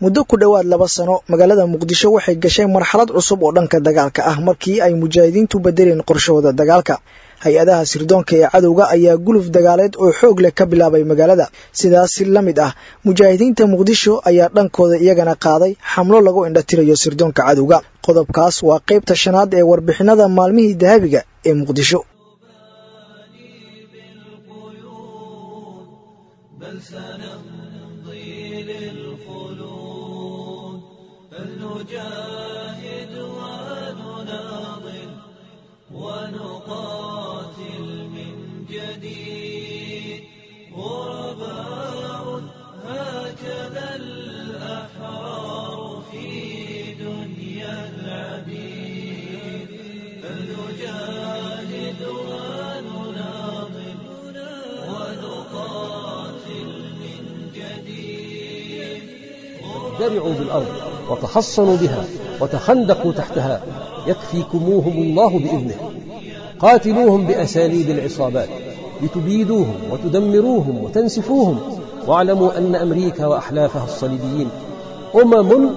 muddo ku dhowaad laba sano magaalada muqdisho waxay gashay marxalad cusub oo dhanka dagaalka ah markii ay mujaahidiintu bedeleen qorshahooda dagaalka. Hay'adaha sirdoonka ee cadowga ayaa guluf dagaaleed oo xoog leh ka bilaabay magaalada. Sidaas si la mid ah mujaahidiinta muqdisho ayaa dhankooda iyagana qaaday xamlo lagu indhatirayo sirdoonka cadowga. Qodobkaas waa qaybta shanaad ee warbixinada maalmihii dahabiga ee muqdisho جديد. غرباء هكذا الأحرار في دنيا العبيد. فنجاهد ونناضل ونقاتل من جديد. درعوا بالأرض وتحصنوا بها وتخندقوا تحتها. يكفيكموهم الله بإذنه. قاتلوهم بأساليب العصابات لتبيدوهم وتدمروهم وتنسفوهم. واعلموا أن أمريكا وأحلافها الصليبيين أمم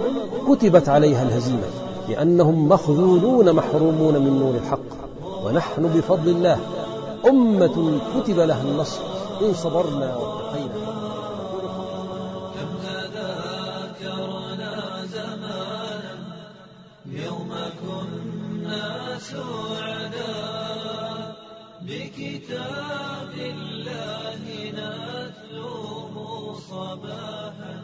كتبت عليها الهزيمة لأنهم مخذولون محرومون من نور الحق. ونحن بفضل الله أمة كتب لها النصر إن صبرنا واتقينا. يوم كنا سعداء. بكتاب الله نتلوه صباحا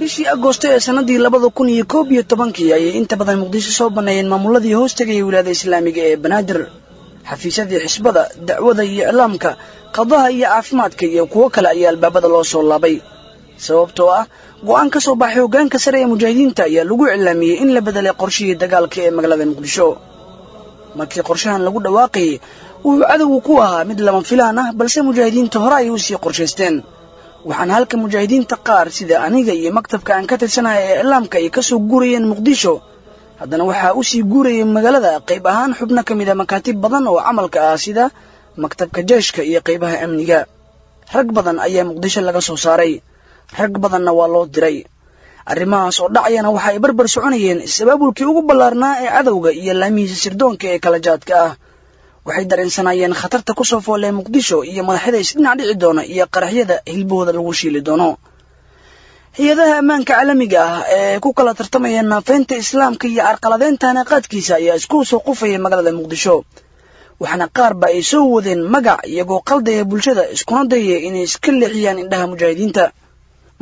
bishii agoosto ee sannadii labada kun iyo koob iyo tobankii ayay inta badan muqdisho soo banneeyeen maamuladii hoos tegayay wilaayada islaamiga ee banaadir xafiisyadii xisbada dacwada iyo iclaamka qadaha iyo caafimaadka iyo kuwo kale ayaa albaabada loo soo laabay sababtoo ah go-aan ka soo baxay hoggaanka sare ee mujaahidiinta ayaa lagu iclaamiyey in la bedelay qorshihii dagaalka ee magaalada muqdisho markii qorshahan lagu dhawaaqayay wuxuu cadowgu ku ahaa mid lama filaan ah balse mujaahidiinta hore ayay u sii qorshaysteen. Waxaana halka mujaahidiinta qaar sida aniga iyo maktabka aan ka tirsanahay ee iclaamka ay ka soo guurayeen muqdisho haddana waxaa u sii guurayay magaalada qayb ahaan xubno ka mid a makaatib badan oo camalka ah sida maktabka jeeshka iyo qaybaha amniga. Rag badan ayaa muqdisho laga soo saaray. Rag badanna waa loo diray arrimahaas oo dhacayana waxa ay barbar soconayeen sabaabulkii ugu ballaarnaa ee cadowga iyo laamihiisa sirdoonka ee kala jaadka ah. Waxay dareensanaayeen khatarta ku soo foolee muqdisho iyo madaxyada isdhinac dhici doona iyo qaraxyada hilbahooda lagu shiili doono. Hay'adaha ammaanka caalamiga ah ee ku kala tartamaya naafeynta islaamka iyo carqaladeynta hanaqaadkiisa ayaa isku soo qufaya magaalada muqdisho. Waxaana qaarba ay soo wadeen magac iyagoo qaldaya bulshada iskuna dayaya inay iska leexiyaan indhaha mujaahidiinta.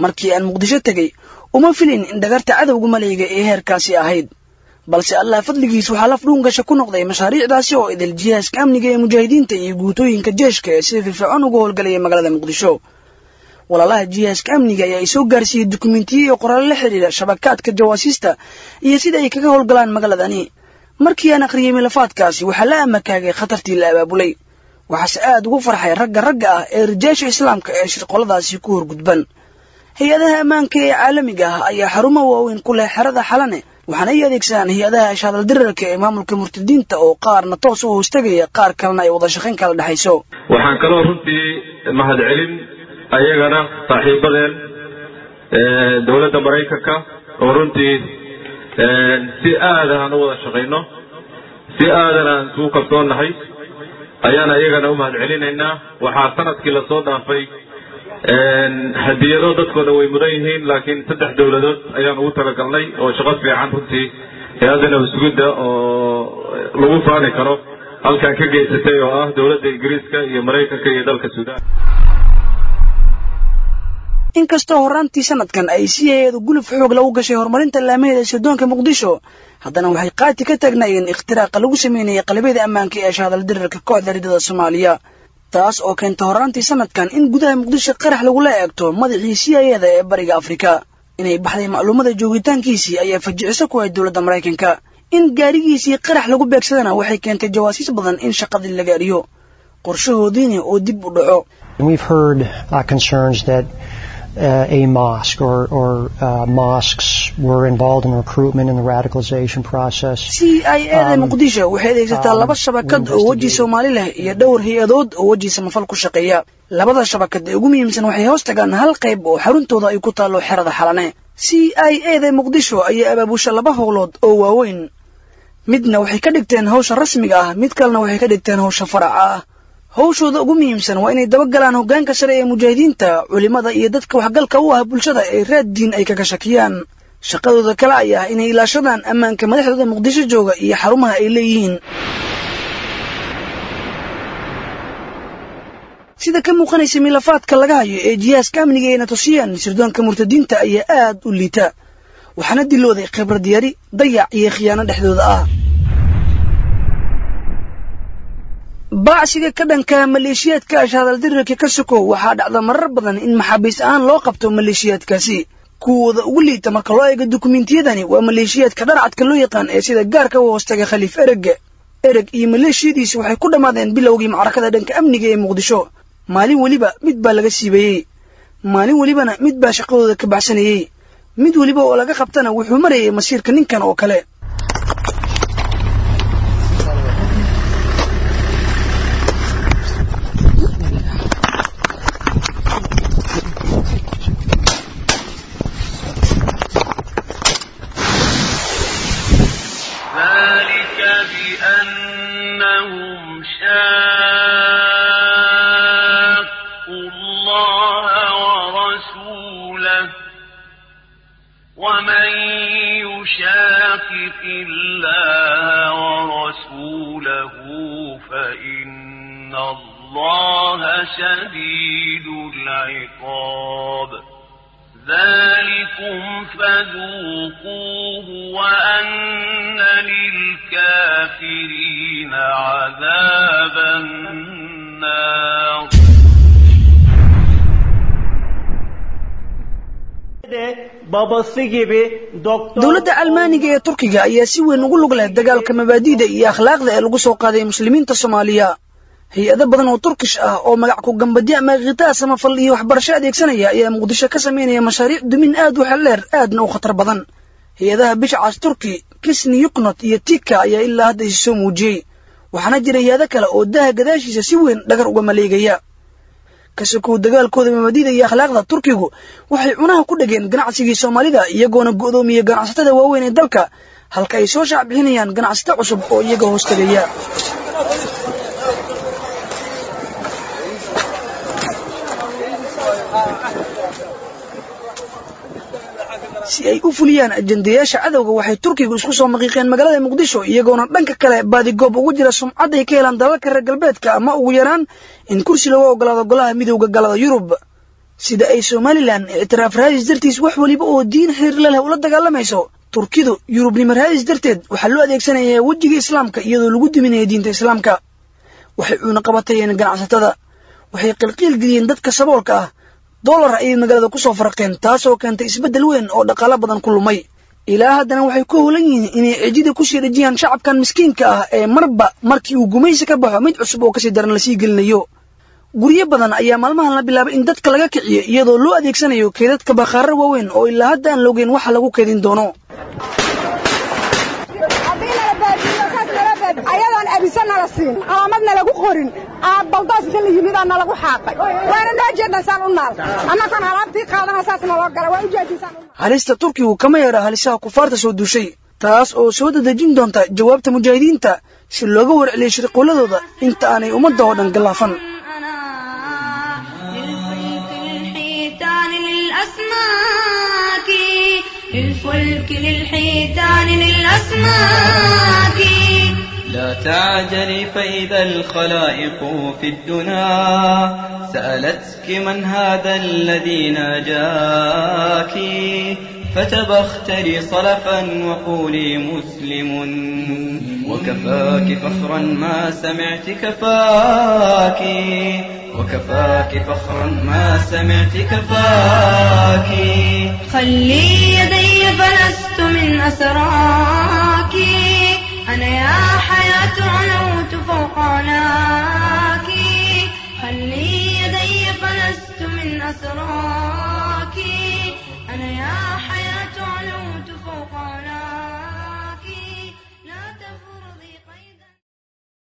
Markii aan muqdisho tegey uma filin in dhagarta cadowga malayga ee heerkaasi ahayd. Balse allah fadligiis waxaa laf dhuungasha ku noqday mashaariicdaasi oo idil jihaaska amniga ee mujaahidiinta iyo guutooyinka jeeshka ee sida firfircoon uga howlgalaya magaalada muqdisho. Walaalaha jihaaska amniga ayaa ay soo gaarsiiyey dukumentiyo iyo qoraallo la xidhiidha shabakaadka jawaasiista iyo sida ay kaga howlgalaan magaaladani markii aan akhriyey milafaadkaasi waxaa la amakaagay khatartii la abaabulay. Waxaase aad ugu farxay ragga ragga ah ee rijaasha islaamka ee shirqoladaasi ku horgudban hay'adaha ammaanka ee caalamiga ah ayaa xarumo waaweyn ku leh xerada xalane waxaana ay adeegsadaan hay'adaha shaadal dirarka ee maamulka murtadiinta oo qaarna toos u hoostagaya qaar kalena ay wada shaqayn kala dhexayso. Waxaan kaloo runtii mahadcelin ayagana saaxiibadeen dowladda maraykanka oo runtii si aadan aan u wada shaqayno si aadan aan isugu kalsoonnahay ayaan ayagana u mahadcelinaynaa waxaa sannadkii la soo dhaafay hadiyado dadkooda way mudan yihiin laakiin saddex dowladood ayaan ugu talagalnay oo shaqo fiican runtii hay'adana usugidda oo lagu faani karo halkan ka geysatay oo ah dowladda ingiriiska iyo maraykanka iyo dalka suudaan. Inkastoo horaantii sanadkan ay si hay'adu guluf xoog lagu gashay horumarinta laamaheeda sirdoonka muqdisho haddana waxay qaati ka taagnaayeen ikhtiraaqa lagu sameynayay qalabyada ammaanka ee shaadal dirarka kooxda ridada soomaaliya taas oo keenta horaantii sanadkan in gudaha muqdisho qarax lagula eegto madaxii si hay'ada ee bariga afrika. Inay baxday macluumada joogitaankiisii ayaa fajiciso ku ahayd dowladda maraykanka. In gaarigiisii qarax lagu beegsadana waxay keentay jawaasiis badan in shaqadii laga eriyo qorshahoodiina oo dib u dhaco uh, a mosque or, or uh, mosques were involved in recruitment and the radicalization process. c i a da muqdisho waxay adeegsataa laba shabakad oo weji soomaali leh iyo dhowr hay'adood oo weji samafal ku shaqeeya. Labada shabakad ee ugu muhiimsan waxay hoos tagaan hal qayb oo xaruntooda ay ku taallo xerada xalane. C i a da muqdisho ayaa abaabusha laba howlood oo waaweyn. Midna waxay ka dhigteen hawsha rasmiga ah mid kalena waxay ka dhigteen hawsha faraca ah hawshooda ugu muhiimsan waa inay dabagalaan hoggaanka sare ee mujaahidiinta culimmada iyo dadka waxgalka u ah bulshada ee raad diin ay kaga shakiyaan. Shaqadooda kale ayaa ah inay ilaashadaan ammaanka madaxdooda muqdisho jooga iyo xarumaha ay leeyihiin. Sida ka muuqanaysa milafaadka laga hayo ee jihaaska amniga ayna tusiyaan sirdoonka murtadiinta ayaa aad u liita waxaana dilooday khibrad yari dayac iyo khiyaano dhexdooda ah baacsiga ka dhanka maleeshiyaadka ashadaldirirka ka sokow waxaa dhacda marar badan in maxaabiis ahaan loo qabto maleeshiyaadkaasi. Kuwooda ugu liita marka loo eego dukumentiyadani waa maleeshiyaadka dharcadka loo yaqaan ee sida gaarka u hoostaga khaliif erega ereg iyo maleeshiyadiisi waxay ku dhammaadeen bilowgii macrakada dhanka amniga ee muqdisho. Maalin weliba mid baa laga siibayey maalin welibana mid baa shaqadooda ka baxsanayey. Mid weliba oo laga qabtana wuxuu marayay masiirka ninkan oo kale ورسوله ومن يشاقق الله ورسوله فإن الله شديد العقاب. ذلكم فذوقوه وأن للكافرين dowladda almaaniga ee turkiga ayaa si weyn ugu lug leh dagaalka mabaadi'da iyo akhlaaqda ee lagu soo qaaday muslimiinta soomaaliya. Hay'ado badan oo turkish ah oo magac ku gambadyo ama khitaa samafal iyo waxbarasho adeegsanaya ayaa muqdisho ka samaynaya mashaariic dumin aad u xeldheer aadna u khatar badan. Hay'adaha bishcaas turki kisni yuknot iyo tika ayaa ilaa hadda isi soo muujiyey waxaana jira hay'ado kale oo daha gadaashiisa si weyn dhagar uga maleegaya kasokow dagaalkooda mabaadi'da iyo akhlaaqda turkigu waxay cunaha ku dhegeen ganacsigii soomaalida iyagoona go'doomiyey ganacsatada waaweyn ee dalka halka ay soo shaac bixinayaan ganacsato cusub oo iyaga hoos si ay u fuliyaan ajendayaasha cadowga waxay turkigu isku soo maqiiqeen magaalada muqdisho iyagoona dhanka kale baadigoob ugu jira sumcadday ka helaan dalalka reer galbeedka. Ama ugu yaraan in kursi looga ogolaado golaha midowda galada yurub sida ay somalilan ictiraaf raadis dartiis wax weliba oo diin xiriirla leh ula dagaalamayso turkidu yurubnimo raadis darteed waxaa loo adeegsanayaa wejiga islaamka iyadoo lagu diminaya diinta islaamka. Waxay cuuna qabatayeen ganacsatada waxay qilqiil geliyeen dadka saboolka ah dollar ayay magaalada ku soo faraqeen taasoo keentay isbeddel weyn oo dhaqaalo badan ku lumay. Ilaa haddana waxay ku howlan yihiin inay cijida ku sii dhejiyaan shacabkan miskiinka ah ee marba markii uu gumaysi ka baxo mid cusub oo ka sii daran la sii gelinayo. Guryo badan ayaa maalmahan la bilaabay in dadka laga kiciyo iyadoo loo adeegsanayo keedadka bakhaaro waaweyn oo ilaa hadda aan loogeyn waxa lagu keedin doono ayadoon abisa nala siin calaamadna lagu qorin baldoos inta la yimid aa nalagu xaaqay waana noo jeedna saan u naal annagoon alaabtii qaadana saas naloo gala waa ujeedinsaan u naal halista turkigu kama yeedha halisaha kufaarta soo duushay taas oo soo dadejin doonta jawaabta mujaahidiinta si looga warceliyo shirqooladooda inta aanay ummadda oo dhan gallaafan للفلك للحيتان للأسماك لا تعجلي فإذا الخلائق في الدنا. سألتك من هذا الذي ناجاك؟ فتبختري صلفا وقولي مسلم. وكفاك فخرا ما سمعت كفاك. وكفاك فخرا ما سمعت كفاك. خلي يدي فلست من أسراك. أسراكي أنا يا حبيبي